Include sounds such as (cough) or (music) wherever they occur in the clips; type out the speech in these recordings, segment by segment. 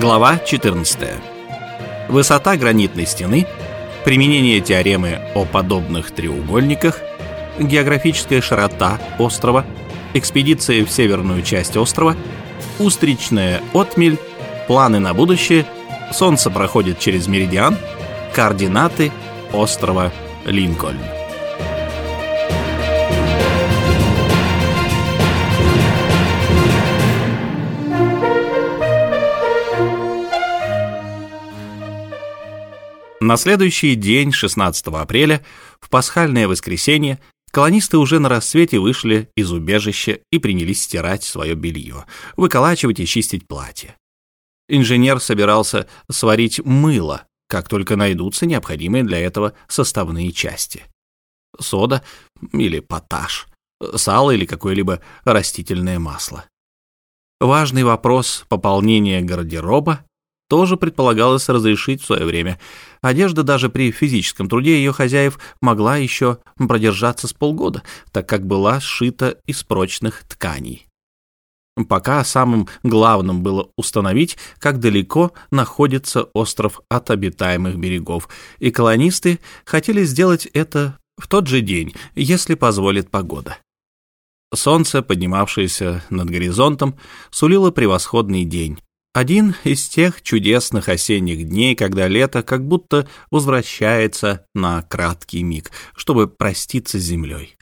Глава 14. Высота гранитной стены, применение теоремы о подобных треугольниках, географическая широта острова, экспедиция в северную часть острова, устричная отмель, планы на будущее, солнце проходит через меридиан, координаты острова Линкольн. На следующий день, 16 апреля, в пасхальное воскресенье, колонисты уже на рассвете вышли из убежища и принялись стирать свое белье, выколачивать и чистить платье. Инженер собирался сварить мыло, как только найдутся необходимые для этого составные части. Сода или поташ, сало или какое-либо растительное масло. Важный вопрос пополнения гардероба тоже предполагалось разрешить в свое время. Одежда даже при физическом труде ее хозяев могла еще продержаться с полгода, так как была сшита из прочных тканей. Пока самым главным было установить, как далеко находится остров от обитаемых берегов, и колонисты хотели сделать это в тот же день, если позволит погода. Солнце, поднимавшееся над горизонтом, сулило превосходный день. Один из тех чудесных осенних дней, когда лето как будто возвращается на краткий миг, чтобы проститься с землей.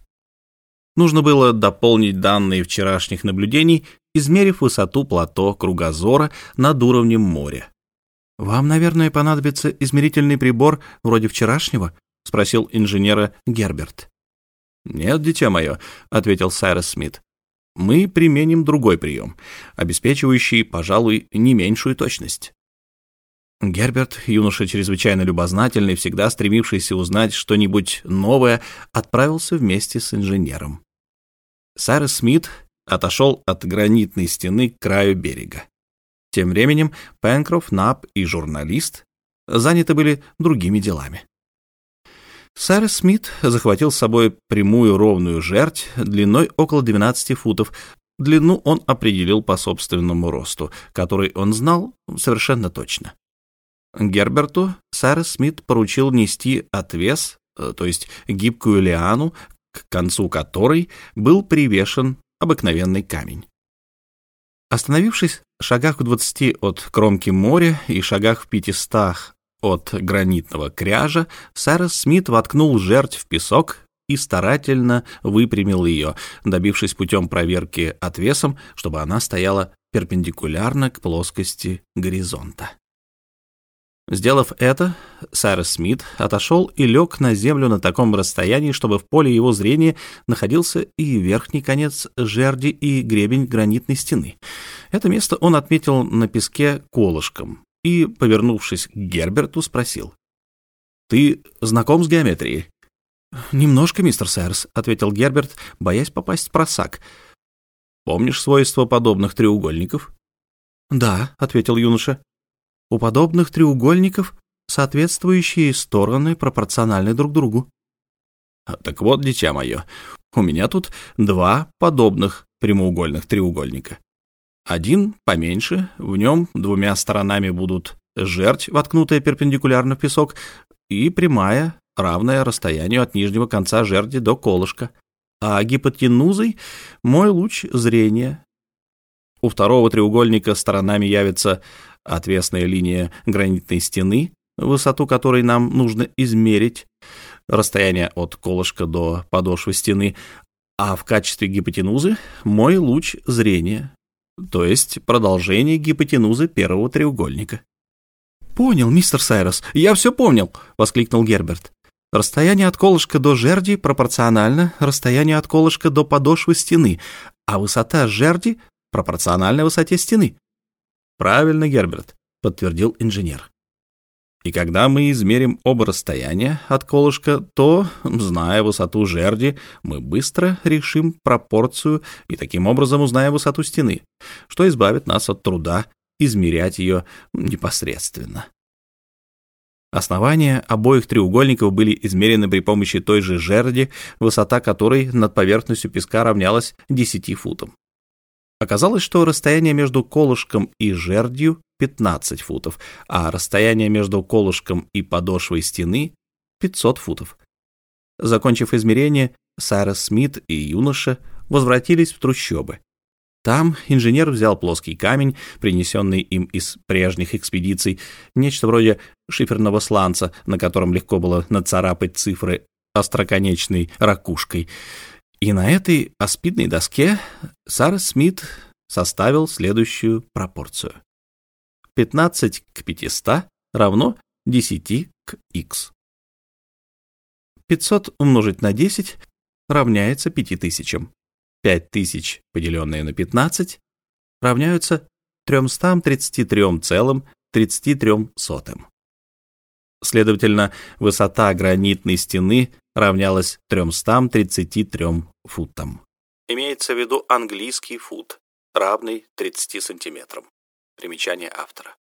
Нужно было дополнить данные вчерашних наблюдений, измерив высоту плато кругозора над уровнем моря. «Вам, наверное, понадобится измерительный прибор вроде вчерашнего?» — спросил инженера Герберт. «Нет, дитя мое», — ответил Сайрес Смит мы применим другой прием, обеспечивающий, пожалуй, не меньшую точность. Герберт, юноша чрезвычайно любознательный, всегда стремившийся узнать что-нибудь новое, отправился вместе с инженером. Сайрес Смит отошел от гранитной стены к краю берега. Тем временем Пенкроф, Нап и журналист заняты были другими делами. Сайрес Смит захватил с собой прямую ровную жерть длиной около 12 футов. Длину он определил по собственному росту, который он знал совершенно точно. Герберту Сайрес Смит поручил нести отвес, э, то есть гибкую лиану, к концу которой был привешен обыкновенный камень. Остановившись в шагах в двадцати от кромки моря и шагах в пятистах от гранитного кряжа Сайрес Смит воткнул жерть в песок и старательно выпрямил ее, добившись путем проверки отвесом, чтобы она стояла перпендикулярно к плоскости горизонта. Сделав это, Сайрес Смит отошел и лег на землю на таком расстоянии, чтобы в поле его зрения находился и верхний конец жерди и гребень гранитной стены. Это место он отметил на песке колышком, и, повернувшись к Герберту, спросил. «Ты знаком с геометрией?» «Немножко, мистер Сайрс», — ответил Герберт, боясь попасть в просак. «Помнишь свойства подобных треугольников?» «Да», — ответил юноша. «У подобных треугольников соответствующие стороны пропорциональны друг другу». «Так вот, дитя мое, у меня тут два подобных прямоугольных треугольника. Один поменьше, в нем двумя сторонами будут жерть, воткнутая перпендикулярно в песок, и прямая, равная расстоянию от нижнего конца жерди до колышка, а гипотенузой — мой луч зрения. У второго треугольника сторонами явится отвесная линия гранитной стены, высоту которой нам нужно измерить, расстояние от колышка до подошвы стены, а в качестве гипотенузы — мой луч зрения, то есть продолжение гипотенузы первого треугольника. «Понял, мистер Сайрос, я все понял!» — воскликнул Герберт. «Расстояние от колышка до жерди пропорционально расстоянию от колышка до подошвы стены, а высота жерди пропорциональна высоте стены». «Правильно, Герберт», — подтвердил инженер. И когда мы измерим оба расстояния от колышка, то, зная высоту жерди, мы быстро решим пропорцию и таким образом узнаем высоту стены, что избавит нас от труда измерять ее непосредственно. Основания обоих треугольников были измерены при помощи той же жерди, высота которой над поверхностью песка равнялась 10 футам. Оказалось, что расстояние между колышком и жердью 15 футов, а расстояние между колышком и подошвой стены — 500 футов. Закончив измерение, Сайрос Смит и юноша возвратились в трущобы. Там инженер взял плоский камень, принесенный им из прежних экспедиций, нечто вроде шиферного сланца, на котором легко было нацарапать цифры остроконечной ракушкой. И на этой аспидной доске Сара Смит составил следующую пропорцию. 15 к 500 равно 10 к х. 500 умножить на 10 равняется 5000. 5000, поделенное на 15, равняются 333,33. Следовательно, высота гранитной стены равнялась 333 футам. Имеется в виду английский фут, равный 30 сантиметрам. Примечание автора.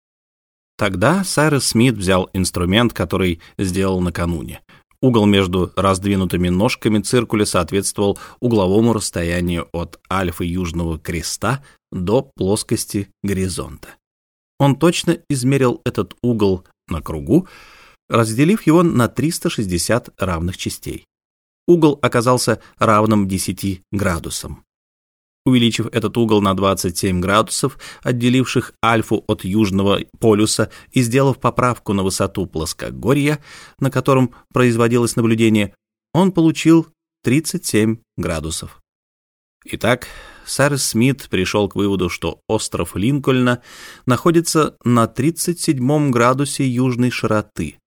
Тогда Сайрес Смит взял инструмент, который сделал накануне. Угол между раздвинутыми ножками циркуля соответствовал угловому расстоянию от альфы Южного Креста до плоскости горизонта. Он точно измерил этот угол на кругу, разделив его на 360 равных частей. Угол оказался равным 10 градусам. Увеличив этот угол на 27 градусов, отделивших Альфу от южного полюса и сделав поправку на высоту плоскогорья, на котором производилось наблюдение, он получил 37 градусов. Итак, сэр Смит пришел к выводу, что остров Линкольна находится на 37 градусе южной широты,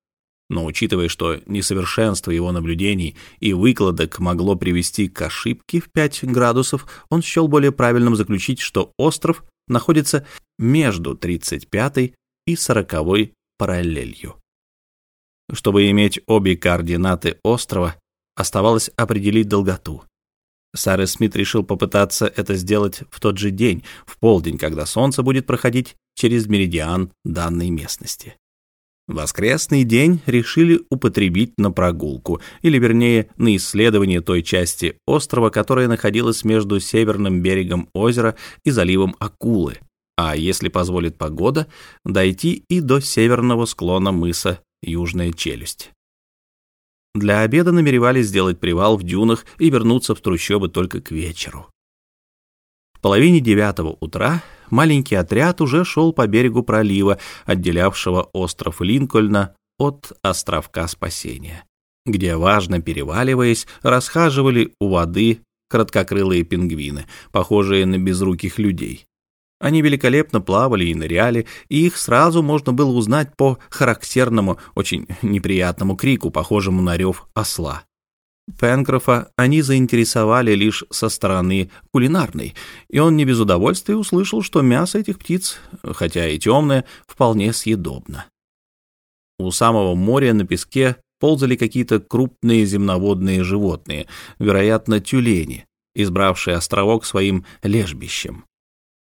но учитывая, что несовершенство его наблюдений и выкладок могло привести к ошибке в 5 градусов, он счел более правильным заключить, что остров находится между 35 и 40 параллелью. Чтобы иметь обе координаты острова, оставалось определить долготу. Сарес Смит решил попытаться это сделать в тот же день, в полдень, когда солнце будет проходить через меридиан данной местности. Воскресный день решили употребить на прогулку, или вернее на исследование той части острова, которая находилась между северным берегом озера и заливом Акулы, а если позволит погода, дойти и до северного склона мыса Южная Челюсть. Для обеда намеревались сделать привал в дюнах и вернуться в трущобы только к вечеру. В половине девятого утра маленький отряд уже шел по берегу пролива, отделявшего остров Линкольна от островка Спасения, где, важно переваливаясь, расхаживали у воды краткокрылые пингвины, похожие на безруких людей. Они великолепно плавали и ныряли, и их сразу можно было узнать по характерному, очень неприятному крику, похожему на рев осла. Пенкрофа они заинтересовали лишь со стороны кулинарной, и он не без удовольствия услышал, что мясо этих птиц, хотя и темное, вполне съедобно. У самого моря на песке ползали какие-то крупные земноводные животные, вероятно, тюлени, избравшие островок своим лежбищем.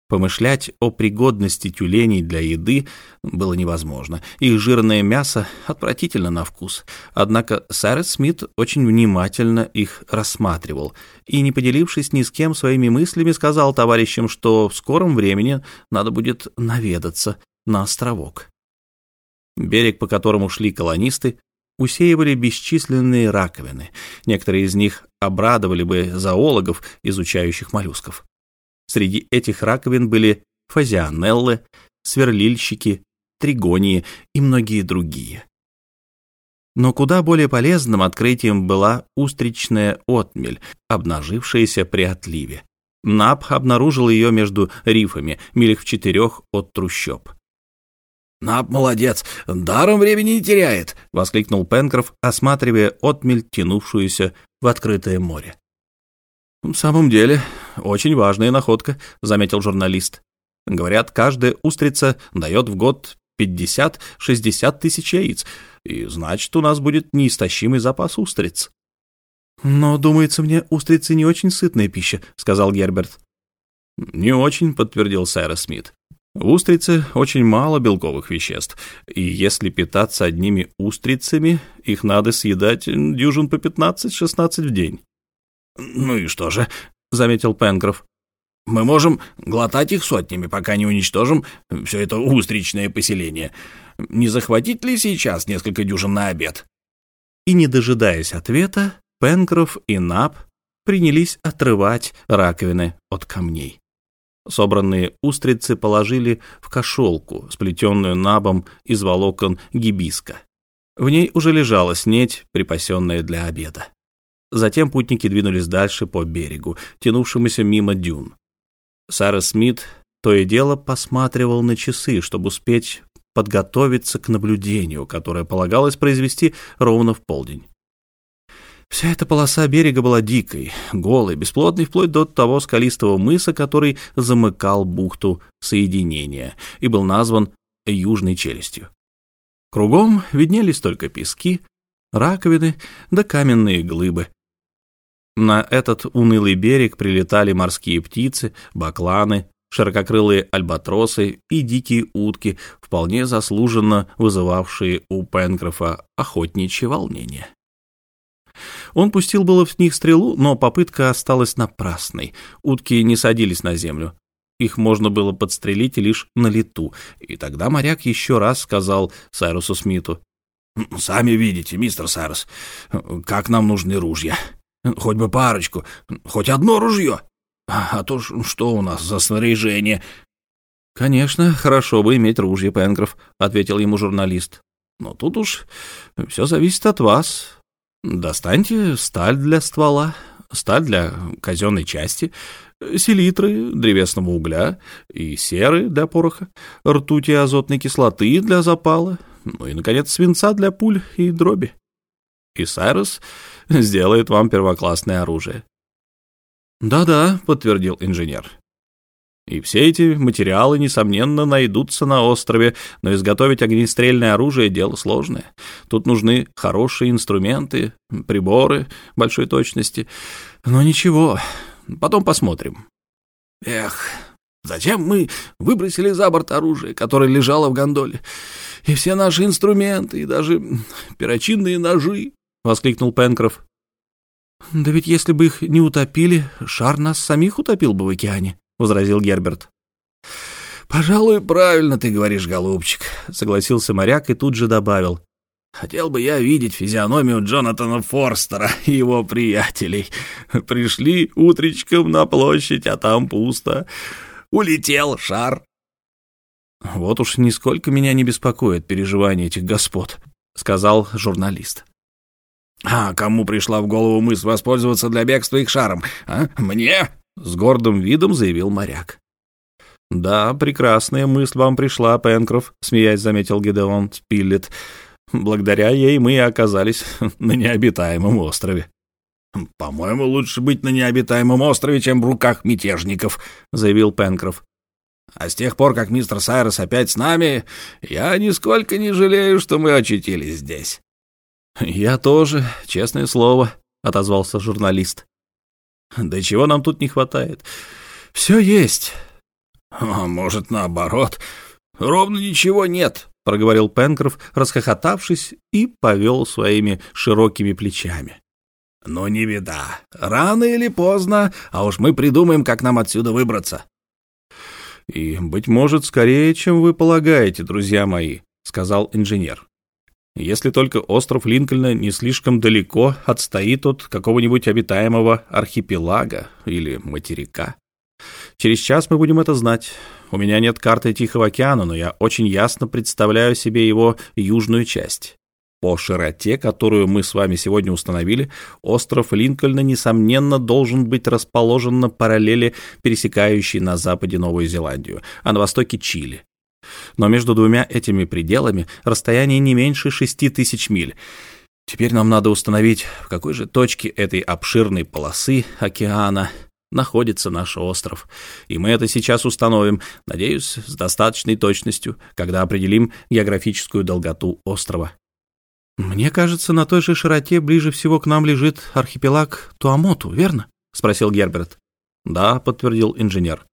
Помышлять о пригодности тюленей для еды было невозможно. Их жирное мясо отвратительно на вкус. Однако Сарет Смит очень внимательно их рассматривал и, не поделившись ни с кем своими мыслями, сказал товарищам, что в скором времени надо будет наведаться на островок. Берег, по которому шли колонисты, усеивали бесчисленные раковины. Некоторые из них обрадовали бы зоологов, изучающих моллюсков. Среди этих раковин были фазианеллы, сверлильщики, тригонии и многие другие. Но куда более полезным открытием была устричная отмель, обнажившаяся при отливе. Нап обнаружил ее между рифами, милях в четырех от трущоб. «Нап молодец, даром времени не теряет!» — воскликнул Пенкроф, осматривая отмель, тянувшуюся в открытое море. «В самом деле, очень важная находка», — заметил журналист. «Говорят, каждая устрица дает в год 50-60 тысяч яиц, и значит, у нас будет неистощимый запас устриц». «Но, думается мне, устрицы не очень сытная пища», — сказал Герберт. «Не очень», — подтвердил Сайрос Смит. В устрице очень мало белковых веществ, и если питаться одними устрицами, их надо съедать дюжин по 15-16 в день. «Ну и что же?» — заметил Пенкроф. Мы можем глотать их сотнями, пока не уничтожим все это устричное поселение. Не захватить ли сейчас несколько дюжин на обед?» И, не дожидаясь ответа, Пенкроф и Нап принялись отрывать раковины от камней. Собранные устрицы положили в кошелку, сплетенную набом из волокон гибиска. В ней уже лежала снеть, припасенная для обеда. Затем путники двинулись дальше по берегу, тянувшемуся мимо дюн. Сара Смит то и дело посматривал на часы, чтобы успеть подготовиться к наблюдению, которое полагалось произвести ровно в полдень. Вся эта полоса берега была дикой, голой, бесплодной, вплоть до того скалистого мыса, который замыкал бухту соединения и был назван Южной челюстью. Кругом виднелись только пески, раковины да каменные глыбы. На этот унылый берег прилетали морские птицы, бакланы, ширококрылые альбатросы и дикие утки, вполне заслуженно вызывавшие у Пенкрофа охотничье волнение. Он пустил было в них стрелу, но попытка осталась напрасной. Утки не садились на землю. Их можно было подстрелить лишь на лету. И тогда моряк еще раз сказал Сайрусу Смиту. «Сами видите, мистер Сайрус, как нам нужны ружья. Хоть бы парочку, хоть одно ружье. А то что у нас за снаряжение?» «Конечно, хорошо бы иметь ружье, Пенкроф», — ответил ему журналист. «Но тут уж все зависит от вас. Достаньте сталь для ствола, сталь для казенной части, селитры, древесного угля и серы для пороха, ртути азотной кислоты для запала, ну и, наконец, свинца для пуль и дроби. И Сайрус (laughs) сделает вам первоклассное оружие. «Да-да», — подтвердил инженер. И все эти материалы, несомненно, найдутся на острове, но изготовить огнестрельное оружие — дело сложное. Тут нужны хорошие инструменты, приборы большой точности. Но ничего, потом посмотрим. Эх, зачем мы выбросили за борт оружие, которое лежало в гондоле? И все наши инструменты, и даже перочинные ножи, — воскликнул Пенкроф. «Да ведь если бы их не утопили, шар нас самих утопил бы в океане», — возразил Герберт. «Пожалуй, правильно ты говоришь, голубчик», — согласился моряк и тут же добавил. «Хотел бы я видеть физиономию Джонатана Форстера и его приятелей. Пришли утречком на площадь, а там пусто. Улетел шар». «Вот уж нисколько меня не беспокоит переживания этих господ», — сказал журналист. «А кому пришла в голову мысль воспользоваться для бегства их шаром? А? Мне?» С гордым видом заявил моряк. «Да, прекрасная мысль вам пришла, Пенкроф», — смеясь заметил Гедеон Спиллет. «Благодаря ей мы и оказались (laughs) на необитаемом острове». «По-моему, лучше быть на необитаемом острове, чем в руках мятежников», — заявил Пенкроф. «А с тех пор, как мистер Сайрос опять с нами, я нисколько не жалею, что мы очутились здесь». «Я тоже, честное слово», — отозвался журналист. Да чего нам тут не хватает? Все есть. А может, наоборот, ровно ничего нет, проговорил Пенкроф, расхохотавшись, и повел своими широкими плечами. Но не беда. Рано или поздно, а уж мы придумаем, как нам отсюда выбраться. И, быть может, скорее, чем вы полагаете, друзья мои, сказал инженер если только остров Линкольна не слишком далеко отстоит от какого-нибудь обитаемого архипелага или материка. Через час мы будем это знать. У меня нет карты Тихого океана, но я очень ясно представляю себе его южную часть. По широте, которую мы с вами сегодня установили, остров Линкольна, несомненно, должен быть расположен на параллели, пересекающей на западе Новую Зеландию, а на востоке Чили. Но между двумя этими пределами расстояние не меньше шести тысяч миль. Теперь нам надо установить, в какой же точке этой обширной полосы океана находится наш остров. И мы это сейчас установим, надеюсь, с достаточной точностью, когда определим географическую долготу острова. «Мне кажется, на той же широте ближе всего к нам лежит архипелаг Туамоту, верно?» — спросил Герберт. «Да», — подтвердил инженер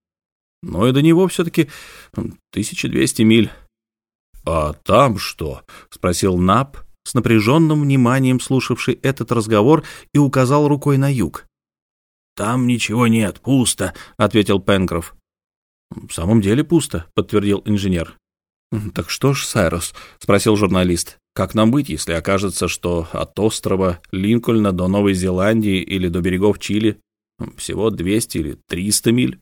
но и до него все-таки 1200 миль. — А там что? — спросил Нап, с напряженным вниманием слушавший этот разговор и указал рукой на юг. там ничего нет, пусто», — ответил Пенкроф. «В самом деле пусто», — подтвердил инженер. «Так что ж, Сайрус?» — спросил журналист. «Как нам быть, если окажется, что от острова Линкольна до Новой Зеландии или до берегов Чили всего 200 или 300 миль?»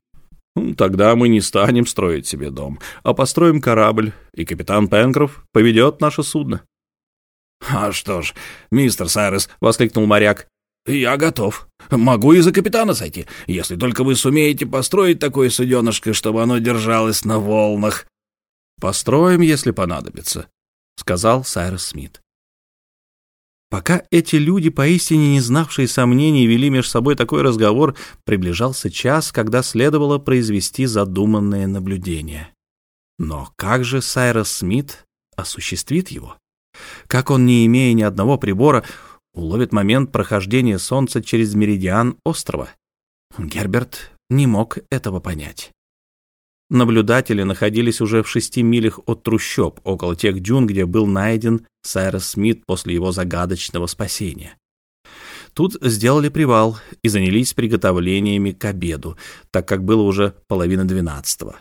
Тогда мы не станем строить себе дом, а построим корабль, и капитан Пенкроф поведет наше судно. — А что ж, мистер Сайрес, — воскликнул моряк, — я готов. Могу и за капитана сойти, если только вы сумеете построить такое суденышко, чтобы оно держалось на волнах. — Построим, если понадобится, — сказал Сайрес Смит. Пока эти люди, поистине не знавшие сомнений, вели между собой такой разговор, приближался час, когда следовало произвести задуманное наблюдение. Но как же Сайрос Смит осуществит его? Как он, не имея ни одного прибора, уловит момент прохождения Солнца через меридиан острова? Герберт не мог этого понять. Наблюдатели находились уже в шести милях от трущоб, около тех дюн, где был найден Сайрос Смит после его загадочного спасения. Тут сделали привал и занялись приготовлениями к обеду, так как было уже половина двенадцатого.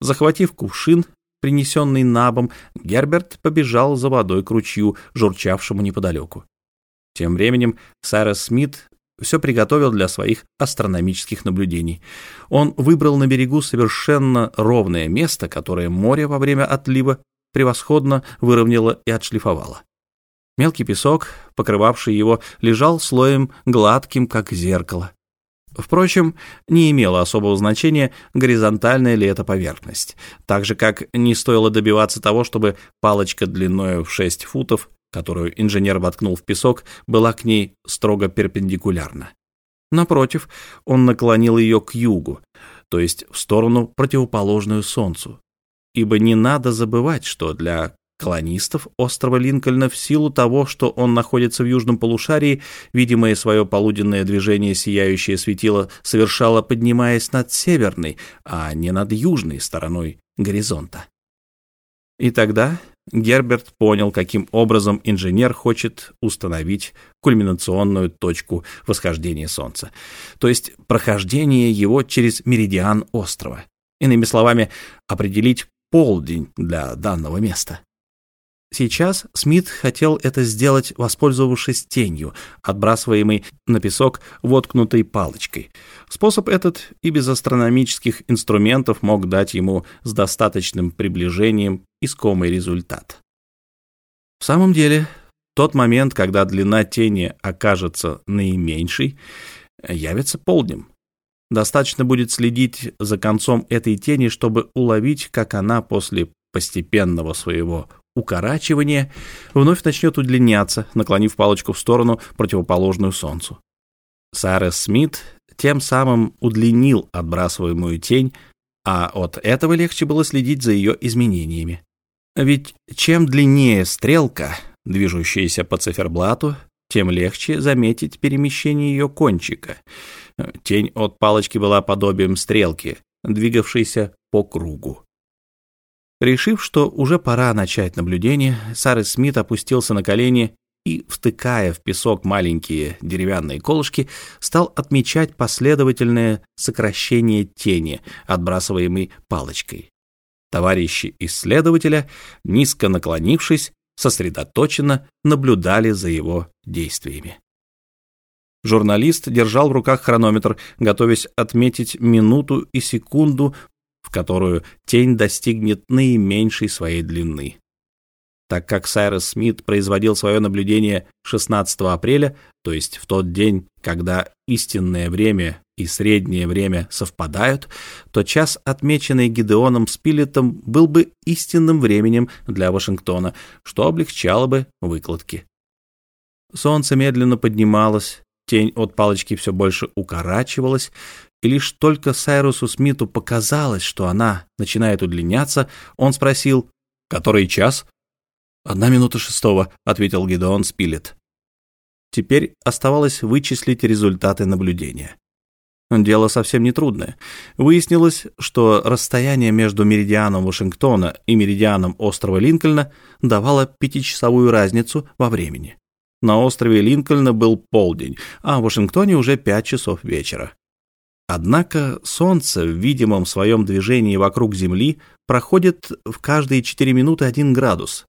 Захватив кувшин, принесенный набом, Герберт побежал за водой к ручью, журчавшему неподалеку. Тем временем Сайрос Смит все приготовил для своих астрономических наблюдений. Он выбрал на берегу совершенно ровное место, которое море во время отлива превосходно выровняло и отшлифовало. Мелкий песок, покрывавший его, лежал слоем гладким, как зеркало. Впрочем, не имело особого значения, горизонтальная ли эта поверхность, так же, как не стоило добиваться того, чтобы палочка длиной в 6 футов которую инженер воткнул в песок, была к ней строго перпендикулярна. Напротив, он наклонил ее к югу, то есть в сторону, противоположную Солнцу. Ибо не надо забывать, что для колонистов острова Линкольна в силу того, что он находится в южном полушарии, видимое свое полуденное движение сияющее светило совершало, поднимаясь над северной, а не над южной стороной горизонта. И тогда Герберт понял, каким образом инженер хочет установить кульминационную точку восхождения Солнца, то есть прохождение его через меридиан острова. Иными словами, определить полдень для данного места. Сейчас Смит хотел это сделать, воспользовавшись тенью, отбрасываемой на песок воткнутой палочкой. Способ этот и без астрономических инструментов мог дать ему с достаточным приближением искомый результат. В самом деле, тот момент, когда длина тени окажется наименьшей, явится полднем. Достаточно будет следить за концом этой тени, чтобы уловить, как она после постепенного своего укорачивания вновь начнет удлиняться, наклонив палочку в сторону, противоположную Солнцу. Сарес Смит тем самым удлинил отбрасываемую тень, а от этого легче было следить за ее изменениями. Ведь чем длиннее стрелка, движущаяся по циферблату, тем легче заметить перемещение ее кончика. Тень от палочки была подобием стрелки, двигавшейся по кругу. Решив, что уже пора начать наблюдение, Сарес Смит опустился на колени и, втыкая в песок маленькие деревянные колышки, стал отмечать последовательное сокращение тени, отбрасываемой палочкой. Товарищи исследователя, низко наклонившись, сосредоточенно наблюдали за его действиями. Журналист держал в руках хронометр, готовясь отметить минуту и секунду в которую тень достигнет наименьшей своей длины. Так как Сайрос Смит производил свое наблюдение 16 апреля, то есть в тот день, когда истинное время и среднее время совпадают, то час, отмеченный Гидеоном Спилетом, был бы истинным временем для Вашингтона, что облегчало бы выкладки. Солнце медленно поднималось, тень от палочки все больше укорачивалась, и лишь только Сайрусу Смиту показалось, что она начинает удлиняться, он спросил, «Который час?» «Одна минута шестого», — ответил Гидеон Спилет. Теперь оставалось вычислить результаты наблюдения. Дело совсем нетрудное. Выяснилось, что расстояние между меридианом Вашингтона и меридианом острова Линкольна давало пятичасовую разницу во времени. на острове Линкольна был полдень, а в Вашингтоне уже 5 часов вечера. Однако Солнце в видимом своем движении вокруг Земли проходит в каждые 4 минуты 1 градус,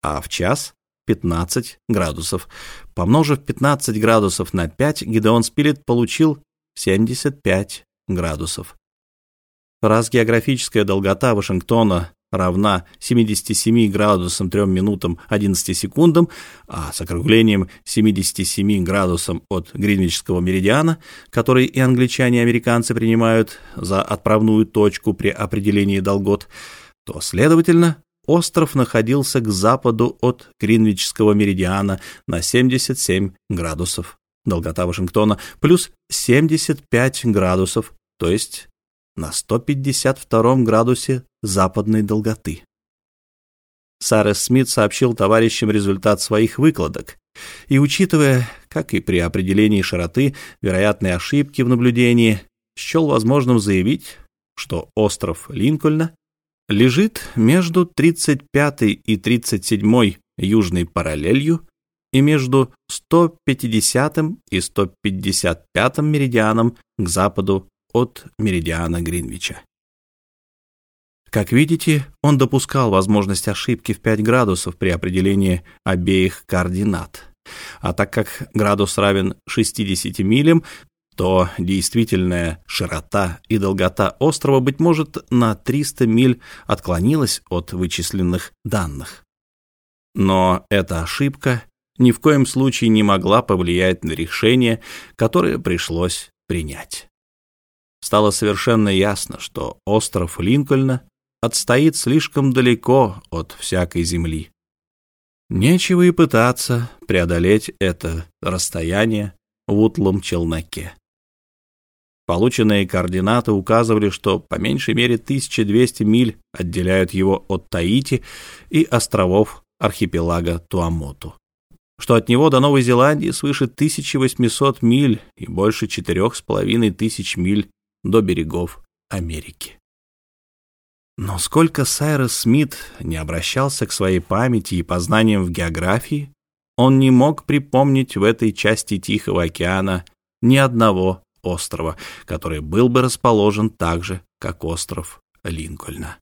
а в час 15 градусов. Помножив 15 градусов на 5, Гидеон Спилет получил 75 градусов. Раз географическая долгота Вашингтона равна 77 градусам 3 минутам 11 секундам, а с округлением 77 градусам от Гринвичского меридиана, который и англичане, и американцы принимают за отправную точку при определении долгот, то, следовательно, остров находился к западу от Гринвичского меридиана на 77 градусов. Долгота Вашингтона плюс 75 градусов, то есть на 152 градусе западной долготы. Сарес Смит сообщил товарищам результат своих выкладок, и, учитывая, как и при определении широты, вероятные ошибки в наблюдении, счел возможным заявить, что остров Линкольна лежит между 35 и 37 южной параллелью и между 150 и 155 меридианом к западу от меридиана Гринвича. Как видите, он допускал возможность ошибки в 5 градусов при определении обеих координат. А так как градус равен 60 милям, то действительная широта и долгота острова, быть может, на 300 миль отклонилась от вычисленных данных. Но эта ошибка ни в коем случае не могла повлиять на решение, которое пришлось принять стало совершенно ясно, что остров Линкольна отстоит слишком далеко от всякой земли. Нечего и пытаться преодолеть это расстояние в утлом челноке. Полученные координаты указывали, что по меньшей мере 1200 миль отделяют его от Таити и островов архипелага Туамоту, что от него до Новой Зеландии свыше 1800 миль и больше 4500 миль до берегов Америки. Но сколько Сайрос Смит не обращался к своей памяти и познаниям в географии, он не мог припомнить в этой части Тихого океана ни одного острова, который был бы расположен так же, как остров Линкольна.